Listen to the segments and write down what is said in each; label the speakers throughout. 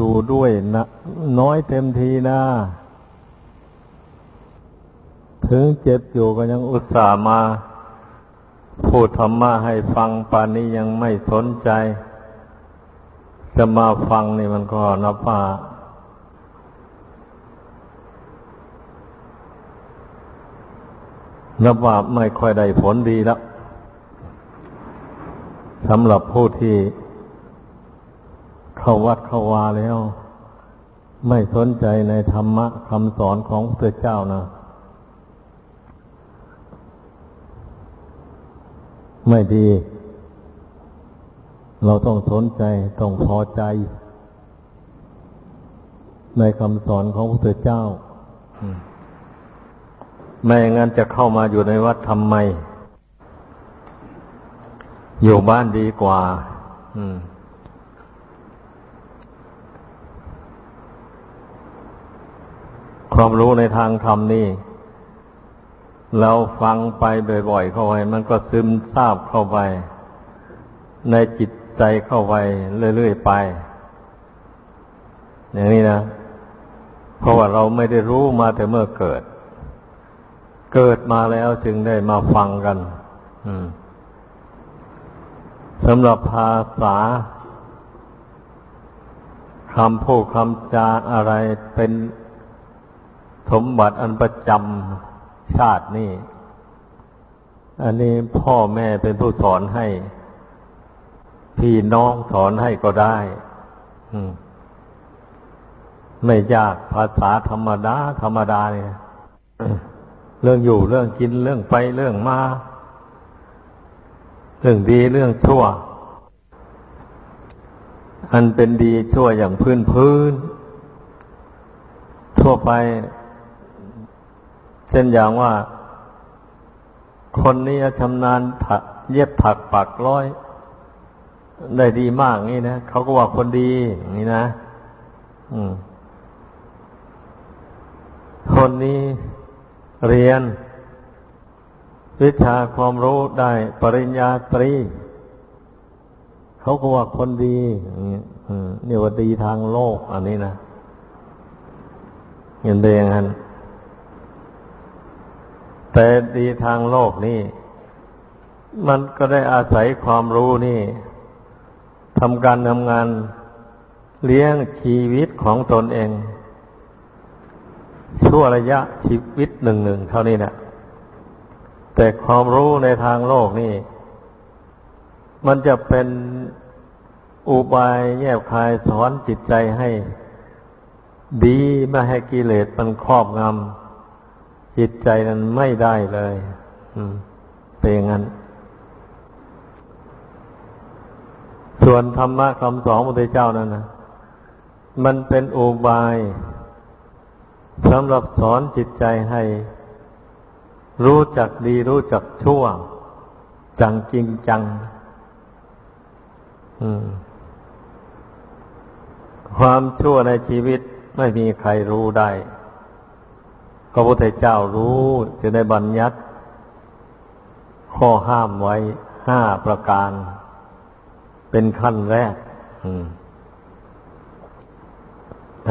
Speaker 1: ดูด้วยนะน้อยเต็มทีนะ ถึงเจ็บอยู่ก็ยังอุตส่าห์มาพูดธรรมะให้ฟังปานนี้ยังไม่สนใจ จะมาฟังนี่มันก็นับว่านับว่าไม่ค่อยได้ผลดีแล้วสำหรับผู้ที่ เข้าวัดเข้าวาแล้ว ไม่สนใจในธรรมะคำสอนของพระเจ้านะไม่ดี เราต้องสนใจต้องพอใจ ในคำสอนของพระเจ้าไม่งั้นจะเข้ามาอยู่ในวัดทำไม อยู่บ้านดีกว่า อืม ความรู้ในทางธรรมนี่ เราฟังไปบ่อยๆเข้าไปมันก็ซึมซาบเข้าไป ในจิตใจเข้าไปเรื่อยๆไป อย่างนี้นะ เพราะว่าเราไม่ได้รู้มาแต่เมื่อเกิด เกิดมาแล้วจึงได้มาฟังกันสำหรับภาษาคำพูดคำจาอะไรเป็น สมบัติอันประจำชาตินี่ อันนี้พ่อแม่เป็นผู้สอนให้ พี่น้องสอนให้ก็ได้ไม่ยากภาษาธรรมดา ธรรมดาเนี่ยเรื่องอยู่เรื่องกินเรื่องไปเรื่องมา เรื่องดีเรื่องชั่ว อันเป็นดีชั่วอย่างพื้นพื้นทั่วไป เช่นอย่างว่า คนนี้ชำนาญเย็บถักปักร้อย ได้ดีมากนี่นะเขาก็ว่าคนดีนี่นะ อืม คนนี้เรียน วิชาความรู้ได้ปริญญาตรี เขาก็ว่าคนดีนี่ว่าดีทางโลก อันนี้นะเห็นได้อย่างนั้น แต่ดีทางโลกนี่ มันก็ได้อาศัยความรู้นี่ทำการทำงานเลี้ยงชีวิตของตนเองชั่วระยะชีวิตหนึ่งหนึ่งเท่านี้นะแต่ความรู้ในทางโลกนี่ มันจะเป็นอุบายแยบคายสอนจิตใจให้ ดีไม่ให้กิเลสมันครอบงำ จิตใจนั้นไม่ได้เลยเป็นอย่างนั้น ส่วนธรรมะคำสอนพระพุทธเจ้านั้นนะมันเป็นอุบายสำหรับสอนจิตใจให้ รู้จักดีรู้จักชั่ว จังจริงจัง ความชั่วในชีวิตไม่มีใครรู้ได้ พระพุทธเจ้ารู้จะได้บัญญัติ ข้อห้ามไว้ห้าประการ เป็นขั้นแรก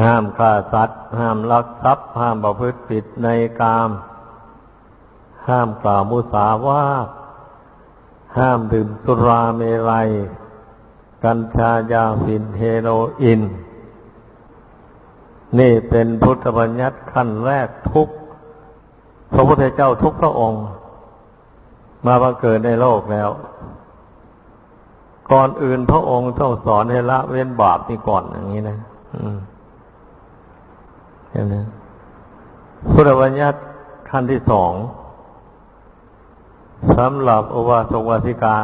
Speaker 1: ห้ามฆ่าสัตว์ ห้ามลักทรัพย์ ห้ามประพฤติผิดในกาม ห้ามกล่าวมุสาวาทห้ามดื่มสุราเมรัย กัญชายาฝิ่นเฮโรอีน นี่เป็นพุทธบัญญัติขั้นแรกทุกพระพุทธเจ้าทุกพระองค์ มาบังเกิดในโลกแล้ว ก่อนอื่นพระองค์ต้องสอนให้ละเว้นบาปนี่ก่อนอย่างนี้นะเห็นไหมพุทธบัญญัติขั้นที่สองสำหรับอวาสกวาสิกา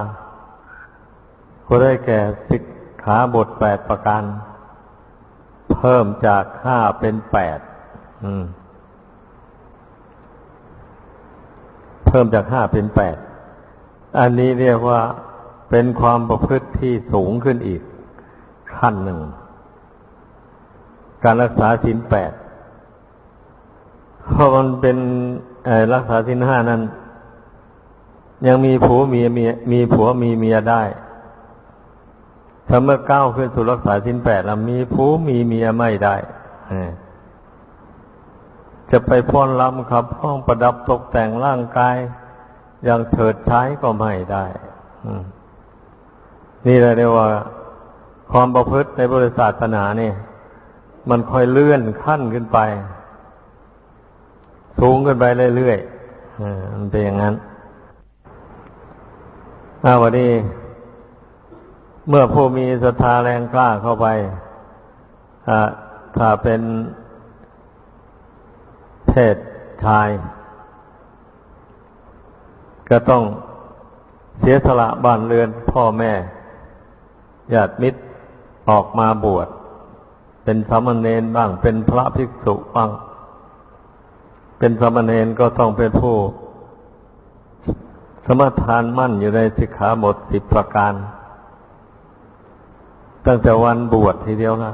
Speaker 1: ก็ได้แก่สิกขาบทแปดประการ พิ่มจากห้าเป็นแปดเพิ่มจากห้าเป็นแปด อันนี้เรียกว่าเป็นความประพฤติที่สูงขึ้นอีก ขั้นหนึ่ง การรักษาสินแปด เพราะมันเป็นรักษาสินห้านั้น ยังมีผัวมีเมียมีผัวมีเมียได้ ถ้าเมื่อก้าวขึ้นสู่รักษาสินแปดแล้วมีผู้มีเมียไม่ได้จะไปพ้อนลำขับห้องประดับตกแต่งร่างกาย อย่างเถิดใช้ก็ไม่ได้นี่เลยเรียกว่า ความประพฤติในบริษัทศาสนาเนี่ย มันค่อยเลื่อนขั้นขึ้นไป สูงขึ้นไปเรื่อยๆมันเป็นอย่างนั้นอาวันนี้ เมื่อผู้มีศรัทธาแรงกล้าเข้าไปถ้าเป็นเพศชาย ก็ต้องเสียสละบ้านเรือนพ่อแม่ญาติมิตรออกมาบวช เป็นสามเณรบ้าง เป็นพระภิกษุบ้าง เป็นสามเณรก็ต้องเป็นผู้ สมทานมั่นอยู่ในสิกขาบทสิบประการ ตั้งแต่วันบวชทีเดียวละ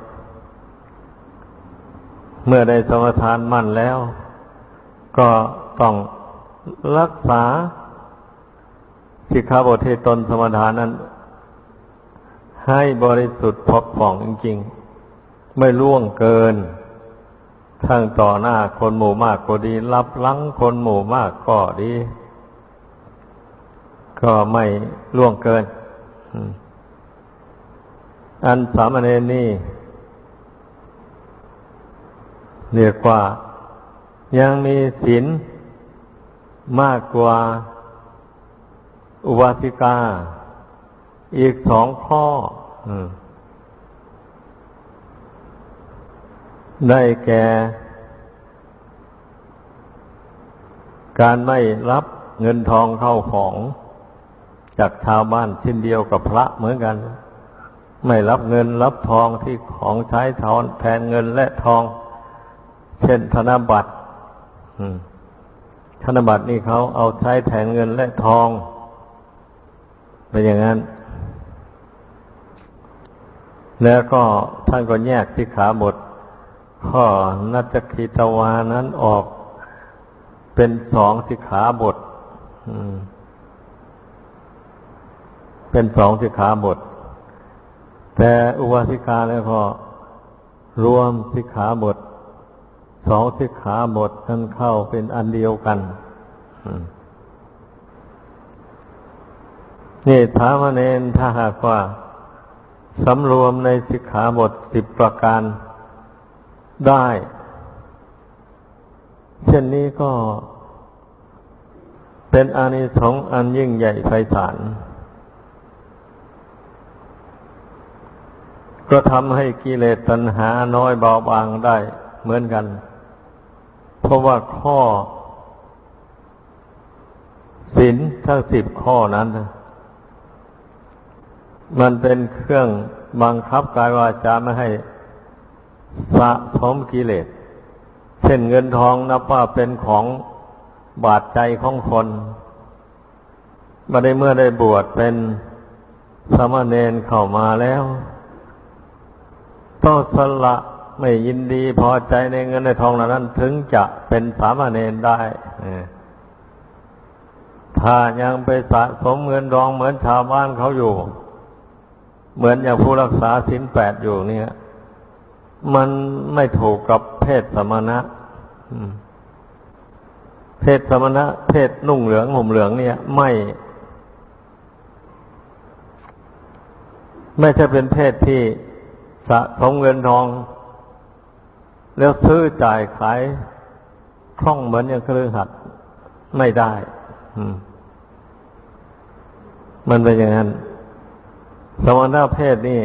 Speaker 1: เมื่อได้สมทานมั่นแล้ว ก็ต้องรักษาสิกขาบทที่ตนสมทานนั้น ให้บริสุทธิ์พอผ่องจริงๆ ไม่ล่วงเกิน ทั้งต่อหน้าคนหมู่มากก็ดี รับลังคนหมู่มากก็ดี ก็ไม่ล่วงเกินอั อันสามเณรนี่เรียกว่ายังมีศีลมากกว่าอุบาสิกา อีกสองข้อได้แก่การไม่รับเงินทองเข้าของจากชาวบ้านเช่นเดียวกับพระเหมือนกัน ไม่รับเงินรับทองที่ของใช้ทอนแทนเงินและทอง เช่นธนบัตรธนบัตรนี่เขาเอาใช้แทนเงินและทองเป็นอย่างนั้น แล้วก็ท่านก็แยกที่ขาบท ข้อนัจคิตวานั้นออกเป็นสองสิขาบท เป็นสองสิขาบท แต่อุบาสิกาแล้วก็รวมสิกขาบทสองสิกขาบทนั้นเข้าเป็นอันเดียวกันนี่ถามเนนถ้าหากว่าสำรวมในสิกขาบทสิบประการได้ เช่นนี้ก็เป็นอานิสงส์อันยิ่งใหญ่ไพศาล ก็ทำให้กิเลสตัณหาน้อยเบาบางได้เหมือนกัน เพราะว่าข้อศีลทั้งสิบข้อนั้น มันเป็นเครื่องบังคับกายวาจาไม่ให้สะสมกิเลส เช่นเงินทองนับว่าเป็นของบาดใจของคนมาได้เมื่อได้บวชเป็นสมณเณรเข้ามาแล้ว ต้องสละไม่ยินดีพอใจในเงินในทองเหล่านั้น ถึงจะเป็นสามเณรได้ถ้ายังไปสะสมเงินรองเหมือนชาวบ้านเขาอยู่ เหมือนอย่างผู้รักษาสินแปดอยู่เนี่ย มันไม่ถูกกับเพศสมณะเพศสมณะ เพศนุ่งเหลืองห่มเหลืองเนี่ย ไม่ ไม่ใช่เป็นเพศที่ สะสมเงินทอง แล้วซื้อจ่ายขายคล่องเหมือนอย่างเครือหัดไม่ได้มันเป็นอย่างนั้น สมณะเพศนี่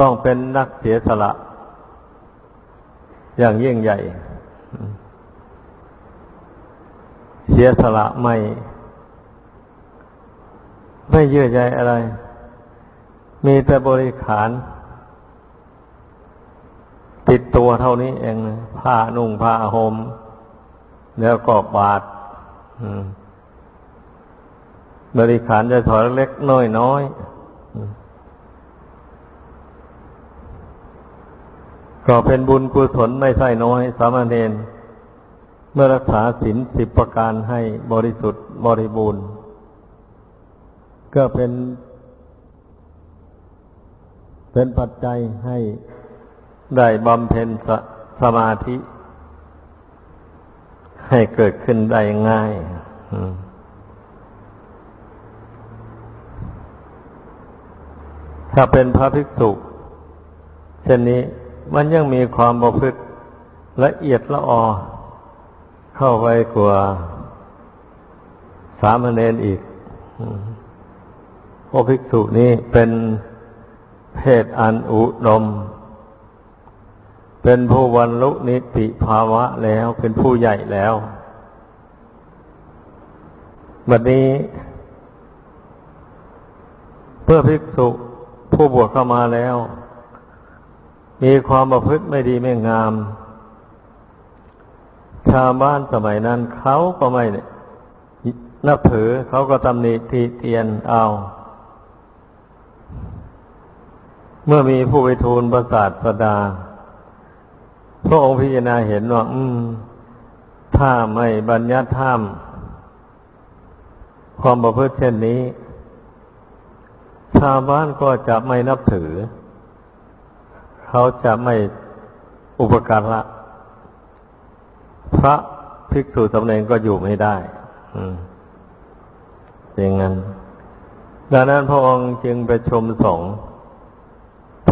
Speaker 1: ต้องเป็นนักเสียสละ อย่างยิ่งใหญ่ เสียสละไม่ ไม่เยื่อใยอะไร มีแต่บริขาร ติดตัวเท่านี้เองผ้านุ่งผ้าห่มแล้วก็บาทบริขารจะถอยเล็กน้อยน้อยก็เป็นบุญกุศลไม่ใช่น้อย สามเณรเมื่อรักษาศีลสิบประการให้บริสุทธิ์บริบูรณ์ ก็เป็น เป็นปัจจัยให้ได้บำเพ็ญสสมาธิ ให้เกิดขึ้นได้ง่าย ถ้าเป็นพระภิกษุเช่นนี้มันยังมีความประพฤติละเอียดละออ เข้าไปกว่าสามเณรอีกพวกภิกษุนี้เป็น เพศอันอุดม เป็นผู้วันลุนิติภาวะแล้วเป็นผู้ใหญ่แล้วบัดนี้ เพื่อภิกษุผู้บวชเข้ามาแล้ว มีความประพฤติไม่ดีไม่งาม ชาวบ้านสมัยนั้นเขาก็ไม่นับถือเขาก็ตำหนิทีเตียนเอา เมื่อมีผู้ไปทูลประสาทสดา พระองค์พิจารณาเห็นว่า อืม ถ้าไม่บัญญัติห้าม ความประพฤติเช่นนี้ ชาวบ้านก็จะไม่นับถือ เขาจะไม่อุปการะพระภิกษุสำเนงก็อยู่ไม่ได้ อืมอย่างนั้น ดังนั้นพระองค์จึงไปชมสงฆ์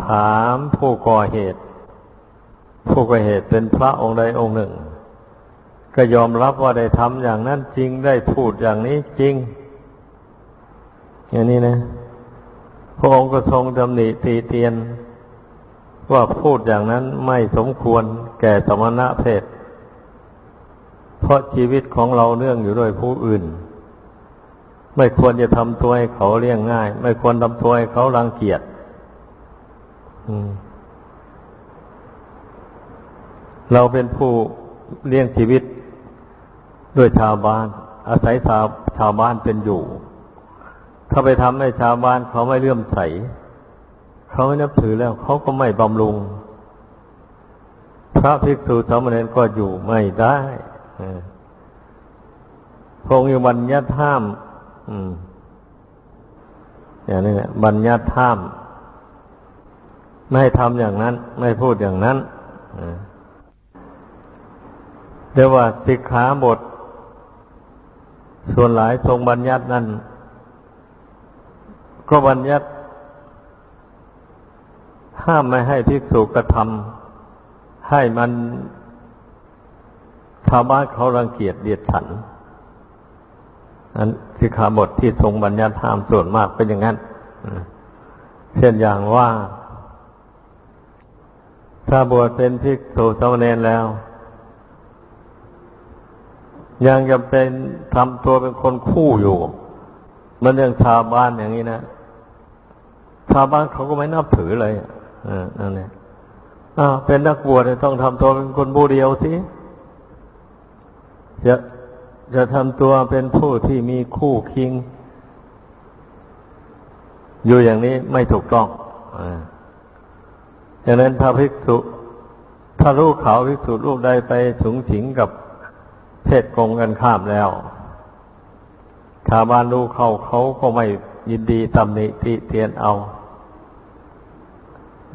Speaker 1: ถามผู้ก่อเหตุ ผู้ก่อเหตุเป็นพระองค์ใดองค์หนึ่ง ก็ยอมรับว่าได้ทำอย่างนั้นจริงได้พูดอย่างนี้จริง อย่างนี้นะพระองค์ก็ทรงดำหนิตีเตียน ว่าพูดอย่างนั้นไม่สมควรแก่สมณะเพศ เพราะชีวิตของเราเนื่องอยู่ด้วยผู้อื่น ไม่ควรจะทำตัวให้เขาเลี้ยงง่าย ไม่ควรทำตัวให้เขารังเกียจ เราเป็นผู้เลี้ยงชีวิตด้วยชาวบ้าน อาศัยชาวชาวบ้านเป็นอยู่ ถ้าไปทำให้ชาวบ้านเขาไม่เลื่อมใส เขาไม่นับถือแล้วเขาก็ไม่บำรุง พระภิกษุสามเณรก็อยู่ไม่ได้พงอยู่บัญญัติห้ามอย่างนี้แหละบัญญัติห้าม ไม่ทำอย่างนั้น ไม่พูดอย่างนั้นเรียกว่าสิกขาบท ส่วนหลายทรงบัญญัตินั้น ก็บัญญัติห้ามไม่ให้ภิกษุกระทำให้มันชาวบ้านเขารังเกียจเดียดฉันอันสิกขาบทที่ทรงบัญญัติห้ามส่วนมากเป็นอย่างนั้น เช่นอย่างว่า ถ้าบวชเป็นภิกษุสามเณรแล้ว ยังจะเป็นทำตัวเป็นคนคู่อยู่ มันเรื่องชาวบ้านอย่างนี้นะชาวบ้านเขาก็ไม่นับถือเลยอ่านั่นแหละอ่าเป็นนักบวชต้องทำตัวเป็นคนบูเดียวสิจะจะทำตัวเป็นผู้ที่มีคู่คิง อยู่อย่างนี้ไม่ถูกต้อง ดังนั้นพระภิกษุ ถ้าลูกเขาภิกษุลูกใดไปสูงสิงกับเพศกงกันข้ามแล้วชาวบ้านลูกเขาเขาก็ไม่ยินดีตำหนิติเตียนเอา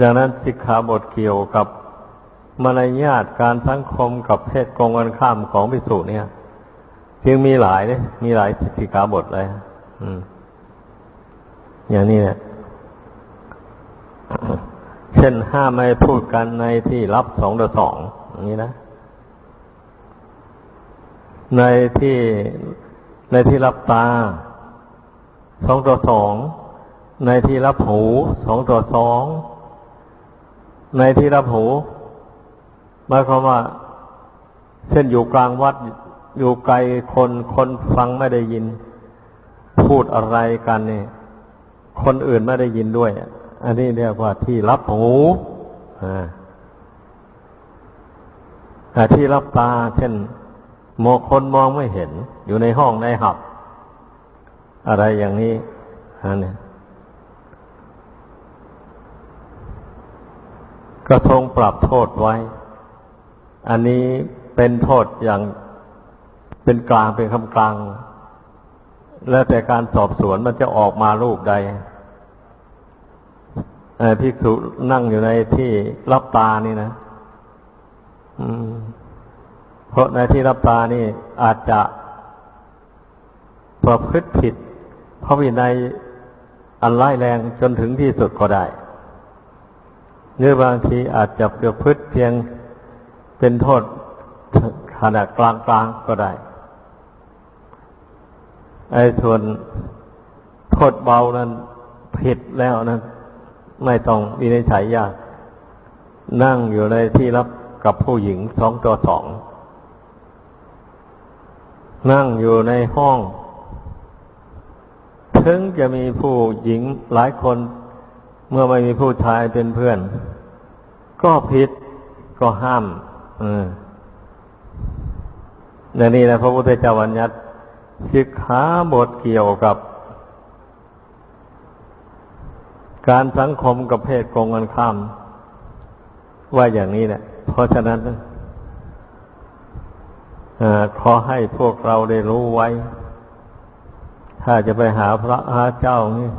Speaker 1: ดังนั้นสิกขาบทเกี่ยวกับมารยาทการสังคมกับเพศกงกันข้ามของภิกษุเนี่ย จึงมีหลายเนี่ยมีหลายสิกขาบทเลยอืมอย่างนี้เนี่ย เช่นห้ามไม่พูดกันในที่รับสองต่อสองอย่างนี้นะ ในที่ในที่รับตาสองต่อสองในที่รับหูสองต่อสองในที่รับหูหมายความว่า เช่นอยู่กลางวัดอยู่ไกลคนคนฟังไม่ได้ยิน พูดอะไรกันเนี่ยคนอื่นไม่ได้ยินด้วย อันนี้เรียกว่าที่รับหูอ่ที่รับตา เช่นมองคนมองไม่เห็น อยู่ในห้องในหับ อะไรอย่างนี้อันนี้ก็ทรงปรับโทษไว้ อันนี้เป็นโทษอย่างเป็นกลางเป็นคำกลาง แล้วแต่การสอบสวนมันจะออกมารูปใด ภิกษุนั่งอยู่ในที่รับตานี่นะเพราะในที่รับตานี่ อาจจะประพฤติผิดเพราะวินัยอันร้ายแรงจนถึงที่สุดก็ได้หรือบางทีอาจจะประพฤติเพียงเป็นโทษขนาดกลางๆก็ได้ ไอ้ส่วนโทษเบานั้นผิดแล้วนั้น ไม่ต้องวินิจฉัยยาก นั่งอยู่ในที่รับกับผู้หญิงสองตัวสอง นั่งอยู่ในห้อง ถึงจะมีผู้หญิงหลายคน เมื่อไม่มีผู้ชายเป็นเพื่อน ก็ผิดก็ห้ามเออนี่นะพระพุทธเจ้าวัญญัติสิกขาบทเกี่ยวกับ การสังคมกับเพศกงกันข้าม ว่าอย่างนี้แหละ เพราะฉะนั้นอขอให้พวกเราได้รู้ไว้ ถ้าจะไปหาพระหาเจ้านี่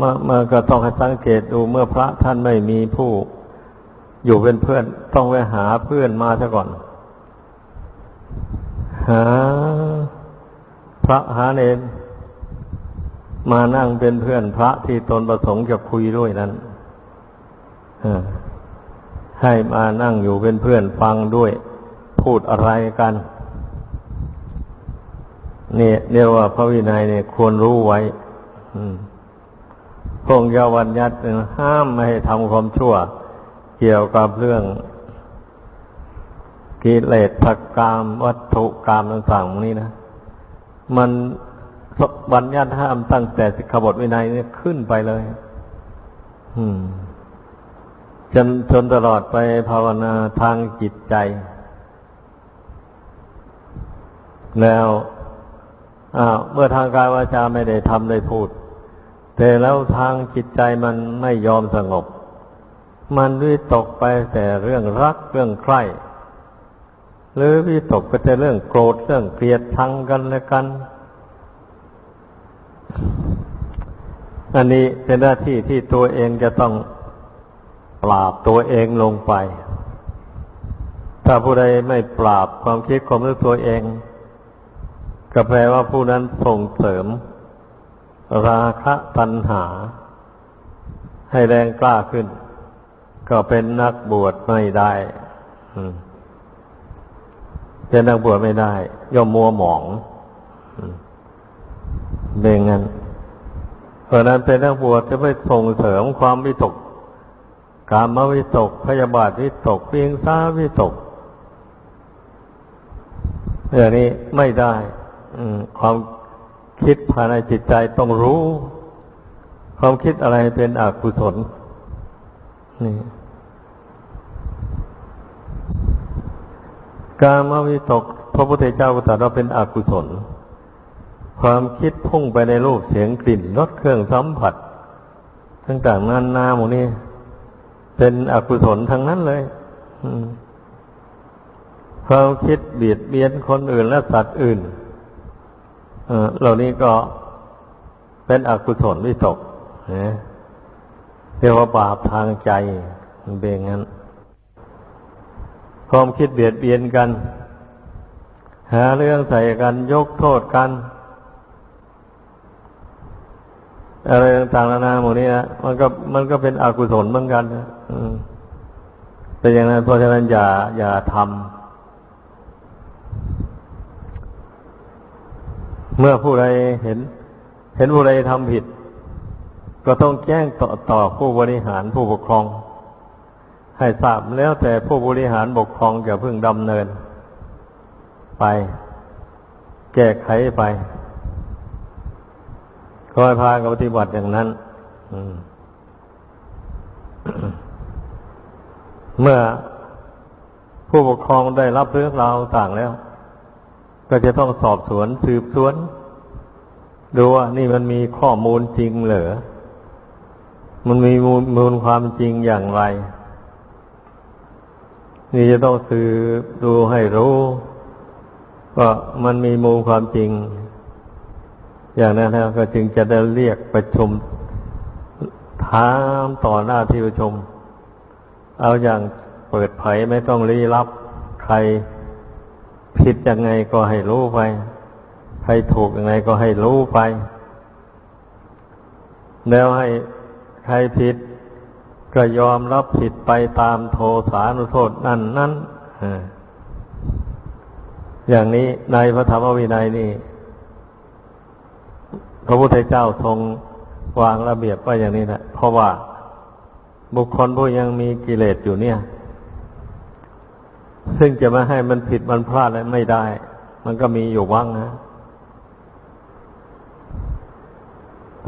Speaker 1: มามาก็ต้องให้สังเกตดูเมื่อพระท่านไม่มีผู้อยู่เป็นเพื่อน ต้องไปหาเพื่อนมาซะก่อน หา พระหาเนร มานั่งเป็นเพื่อนพระที่ตนประสงค์จะคุยด้วยนั้นให้มานั่งอยู่เป็นเพื่อนฟังด้วย พูดอะไรกันเนี่ยเรียกว่าพระวินัยเนี่ยควรรู้ไว้พงยาวันยัดห้ามไม่ให้ทำความชั่ว เกี่ยวกับเรื่องกิเลสผักกามวัตถุกามต่างๆนี้นะ มัน บัญญัติห้ามตั้งแต่สิกขาบทวินัยเนี่ยขึ้นไปเลย อืมจนจนตลอดไปภาวนาทางจิตใจ แล้วอเมื่อทางกายวาจาไม่ได้ทำได้พูด แต่แล้วทางจิตใจมันไม่ยอมสงบ มันวิตกไปแต่เรื่องรักเรื่องใคร่หรือวิตกไปแต่เรื่องโกรธเรื่องเกลียดชังกันและกัน อันนี้เป็นหน้าที่ที่ตัวเองจะต้องปราบตัวเองลงไป ถ้าผู้ใดไม่ปราบความคิดความรู้ตัวเอง ก็แปลว่าผู้นั้นส่งเสริม ราคะตัณหา ให้แรงกล้าขึ้น ก็เป็นนักบวชไม่ได้เป็นนักบวชไม่ได้ ย่อมมัวหมอง เบงงั้นเพราะนั้นเป็นนักบวชจะไปส่งเสริมความวิตก กามวิตก พยาบาทวิตกเพียงซาวิตกอย่างนี้ไม่ได้ความคิดภายในจิตใจต้องรู้ ความคิดอะไรเป็นอกุศลนี่กามวิตก พระพุทธเจ้าก็ตรัสว่าเป็นอกุศล ความคิดพุ่งไปในรูปเสียงกลิ่นรสเครื่องสัมผัสต่างๆนานาหมดนี้เป็นอกุศลทั้งนั้นเลยความคิดเบียดเบียนคนอื่นและสัตว์อื่นเหล่านี้ก็เป็นอกุศลวิตกเรียกว่าบาปทางใจมันเป็นงั้น ความคิดเบียดเบียนกัน หาเรื่องใส่กันยกโทษกัน อะไรต่างๆนานาหมดนี้นะมันก็มันก็เป็นอกุศลเหมือนกันนะเป็นอย่างนั้นเพราะฉะนั้นอย่าอย่าทำเมื่อผู้ใดเห็น เห็นผู้ใดทำผิด ก็ต้องแจ้งต่อต่อผู้บริหารผู้ปกครอง ให้ทราบแล้วแต่ผู้บริหารปกครองจะพึ่งดำเนิน ไป แก้ไขไป คอยพากับปฏิบัติอย่างนั้นเมื่อผู้ปกครองได้รับเรื่องราวต่างแล้ว ก็จะต้องสอบสวนสืบสวน ดูว่านี่มันมีข้อมูลจริงเหรือมันมีมูลมูลความจริงอย่างไร นี่จะต้องสืบดูให้รู้ว่ามันมีมูลความจริง อย่างนั้นแล้วก็จึงจะได้เรียกประชุมถามต่อหน้าที่ประชุม เอาอย่างเปิดเผยไม่ต้องลี้ลับ ใครผิดยังไงก็ให้รู้ไป ใครถูกยังไงก็ให้รู้ไป แล้วให้ใครผิดก็ยอมรับผิดไปตามโทสานุโทษนั่นนั้นอย่างนี้ในพระธรรมวินัยนี่ พระพุทธเจ้าทรงวางระเบียบไว้อย่างนี้นะเพราะว่าบุคคลผู้ยังมีกิเลสอยู่เนี่ย ซึ่งจะไม่ให้มันผิดมันพลาดอะไรไม่ได้ มันก็มีอยู่ว่างนะ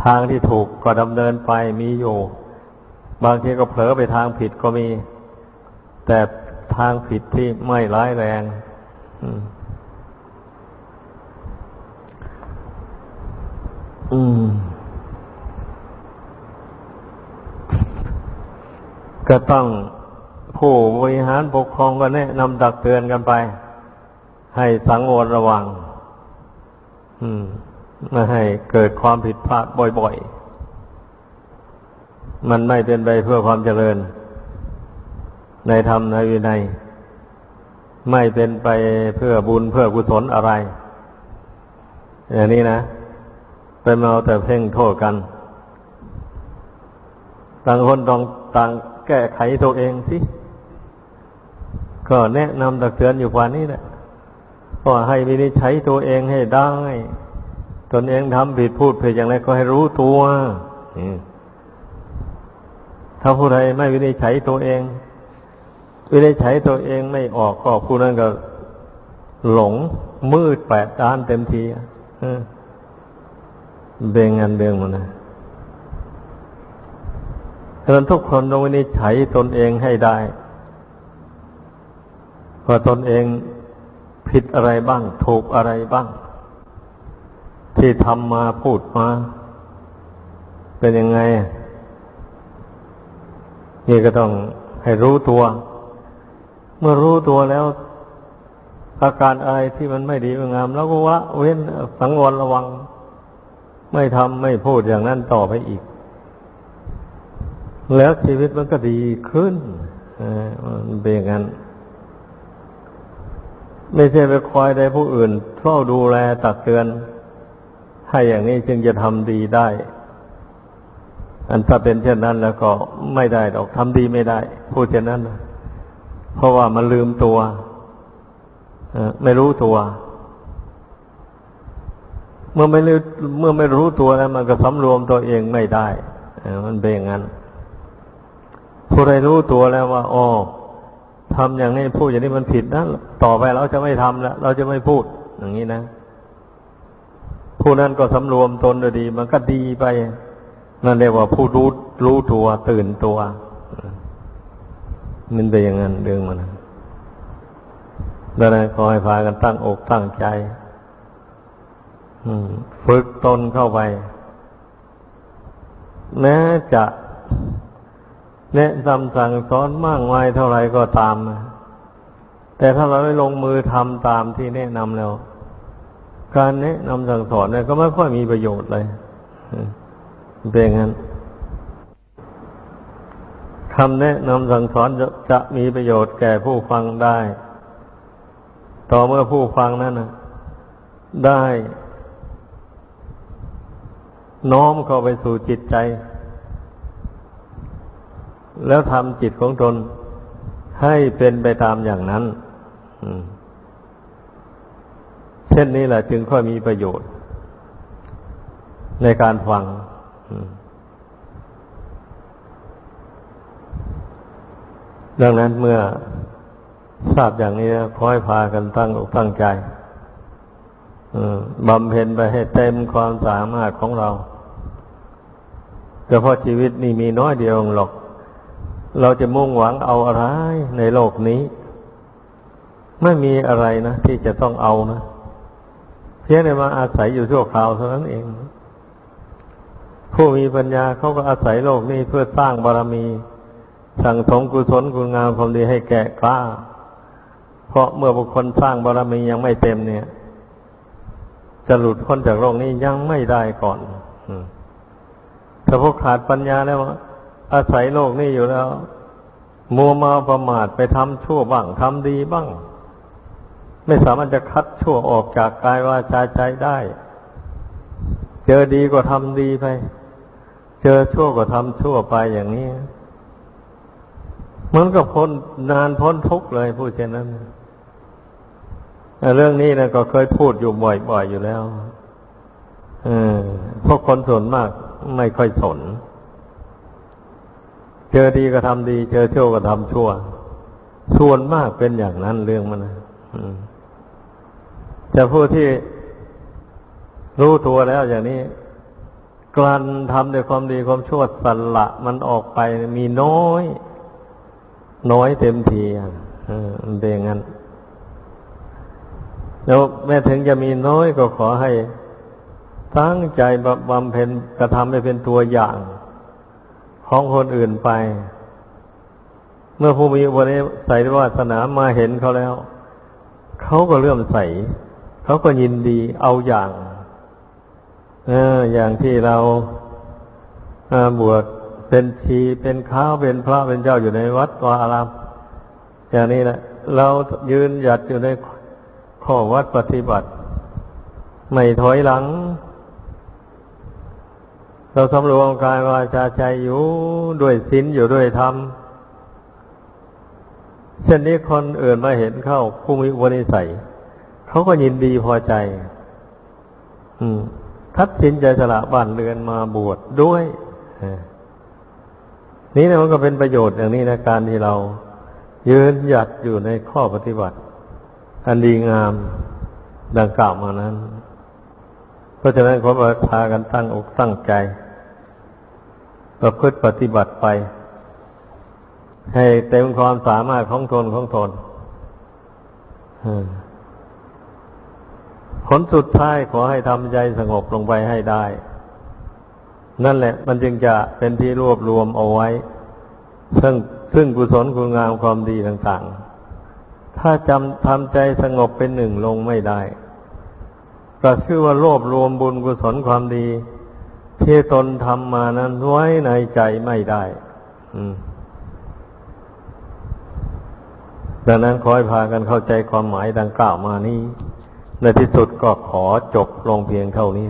Speaker 1: ทางที่ถูกก็ดำเนินไปมีอยู่ บางทีก็เผลอไปทางผิดก็มี แต่ทางผิดที่ไม่ร้ายแรง อืม อืม ก็ต้องผู้บริหารปกครองก็แนะนำตักเตือนกันไป ให้สังวรระวัง อืมไม่ให้เกิดความผิดพลาดบ่อยๆ มันไม่เป็นไปเพื่อความเจริญ ในธรรมในวินัย ไม่เป็นไปเพื่อบุญเพื่อกุศลอะไร อย่างนี้นะ ไปมาเอาแต่เพ่งโทษกัน ต่างคนต้องต่างแก้ไขตัวเองสิก็แนะนำตักเตือนอยู่กว่านี้แหละก็ให้วินิจฉัยตัวเองให้ได้ ตนเองทำผิดพูดผิดอย่างไรก็ให้รู้ตัวถ้าผู้ใดไม่วินิจฉัยตัวเอง วินิจฉัยตัวเองไม่ออกก็ผู้นั้นก็หลงมืดแปดด้านเต็มที เบ่งงานเบ่งมันนะฉะนั้นทุกคนต้องวินิจฉัยตนเองให้ได้ว่าตนเองผิดอะไรบ้าง ถูกอะไรบ้าง ที่ทำมาพูดมา เป็นยังไง นี่ก็ต้องให้รู้ตัว เมื่อรู้ตัวแล้ว อาการอะไรที่มันไม่ดีไม่งาม แล้วก็วะเว้นสังวรระวัง ไม่ทำไม่พูดอย่างนั้นต่อไปอีก แล้วชีวิตมันก็ดีขึ้นมันเป็นอย่างนั้น ไม่ใช่ไปคอยใดผู้อื่นเฝ้าดูแลตักเตือน ให้อย่างนี้จึงจะทำดีได้ อันถ้าเป็นเช่นนั้นแล้วก็ไม่ได้ดอกทำดีไม่ได้ พูดเช่นนั้น เพราะว่ามันลืมตัวไม่รู้ตัว เมื่อไม่รู้เมื่อไม่รู้ตัวแล้ว มันก็สำรวมตัวเองไม่ได้มันเป็นอย่างนั้นผู้ใดรู้ตัวแล้วว่าอ๋อทำอย่างนี้พูดอย่างนี้มันผิดนะต่อไปเราจะไม่ทำแล้วเราจะไม่พูด อย่างนี้นะผู้นั้นก็สำรวมตนดี มันก็ดีไปนั่นเรียกว่าผู้รู้รู้ตัวตื่นตัว มันเป็นอย่างนั้นเรื่องมันดังนั้นขอให้พากันตั้งอกตั้งใจ ฝึกตนเข้าไป แม้จะแนะนำสั่งสอนมากมายเท่าไรก็ตาม แต่ถ้าเราไม่ลงมือทำตามที่แนะนำแล้ว การแนะนำสั่งสอนเนี่ยก็ไม่ค่อยมีประโยชน์เลยเป็นงั้นคำแนะนำสั่งสอนจะจะมีประโยชน์แก่ผู้ฟังได้ ต่อเมื่อผู้ฟังนั้นนะได้ น้อมเข้าไปสู่จิตใจ แล้วทำจิตของตนให้เป็นไปตามอย่างนั้นเช่นนี้แหละจึงค่อยมีประโยชน์ ในการฟังดังนั้นเมื่อทราบอย่างนี้คอยพากันตั้งอกตั้งใจ บำเพ็ญไปให้เต็มความสามารถของเราเฉพาะชีวิตนี่มีน้อยเดียวหรอก เราจะมุ่งหวังเอาอะไรในโลกนี้ ไม่มีอะไรนะที่จะต้องเอานะเพียงแต่มาอาศัยอยู่ชั่วคราวเท่านั้นเอง ผู้มีปัญญาเขาก็อาศัยโลกนี้เพื่อสร้างบารมี สั่งสมกุศลคุณงามความดีให้แก่กล้า เพราะเมื่อบุคคลสร้างบารมียังไม่เต็มเนี่ย จะหลุดพ้นจากโลกนี้ยังไม่ได้ก่อนถ้าพวกขาดปัญญาแล้วอาศัยโลกนี้อยู่แล้วมัวมาประมาทไปทำชั่วบ้างทำดีบ้าง ไม่สามารถจะคัดชั่วออกจากกายวาจาใจได้ เจอดีก็ทำดีไป เจอชั่วก็ทำชั่วไปอย่างนี้ เหมันก็พ้นนานพ้นทุกข์เลยพูดเช่นนั้น เรื่องนี้นะก็เคยพูดอยู่บ่อยๆอยู่แล้วพวกคนส่วนมากไม่ค่อยสน เจอดีก็ทำดี เจอชั่วก็ทำชั่ว ส่วนมากเป็นอย่างนั้นเรื่องมันนะแต่ผู้ที่รู้ตัวแล้วอย่างนี้กลั้นทำด้วยความดีความชั่วสละมันออกไปมีน้อย น้อยเต็มทีอะมันเป็นอย่างนั้น แล้วแม้ถึงจะมีน้อยก็ขอให้ตั้งใจบำเพ็ญกระทำให้เป็นตัวอย่างของคนอื่นไป เมื่อผู้มีอุปนิสัยวาสนามาเห็นเขาแล้ว เขาก็เลื่อมใส เขาก็ยินดีเอาอย่างเอออย่างที่เราบวชเป็นชีเป็นข้าวเป็นพระเป็นเจ้าอยู่ในวัดวาอารามอย่างนี้แหละเรายืนหยัดอยู่ใน ข้อวัดปฏิบัติ ไม่ถอยหลัง เราสำรวมกายวาจาใจอยู่ด้วยศีลอยู่ด้วยธรรมเช่นนี้คนอื่นมาเห็นเข้าผู้มีวนิสัยเขาก็ยินดีพอใจ อืมทัดสินใจสละบ้านเรือนมาบวชดด้วยนี่นะมันก็เป็นประโยชน์อย่างนี้นะการที่เรายืนหยัดอยู่ในข้อปฏิบัติ อันดีงามดังกล่าวมานั้น เพราะฉะนั้นขอพากันตั้งอกตั้งใจ ประพฤติปฏิบัติไป ให้เต็มความสามารถของตนของตนผลสุดท้ายขอให้ทำใจสงบลงไปให้ได้ นั่นแหละ มันจึงจะเป็นที่รวบรวมเอาไว้ ซึ่งซึ่งกุศลคุณงามความดีต่าง ๆ ถ้าจำทำใจสงบเป็นหนึ่งลงไม่ได้ก็ชื่อว่ารวบรวมบุญกุศลความดีที่ตนทำมานั้นไว้ในใจไม่ได้ดังนั้นขอให้พากันเข้าใจความหมายดังกล่าวมานี้ ในที่สุดก็ขอจบลงเพียงเท่านี้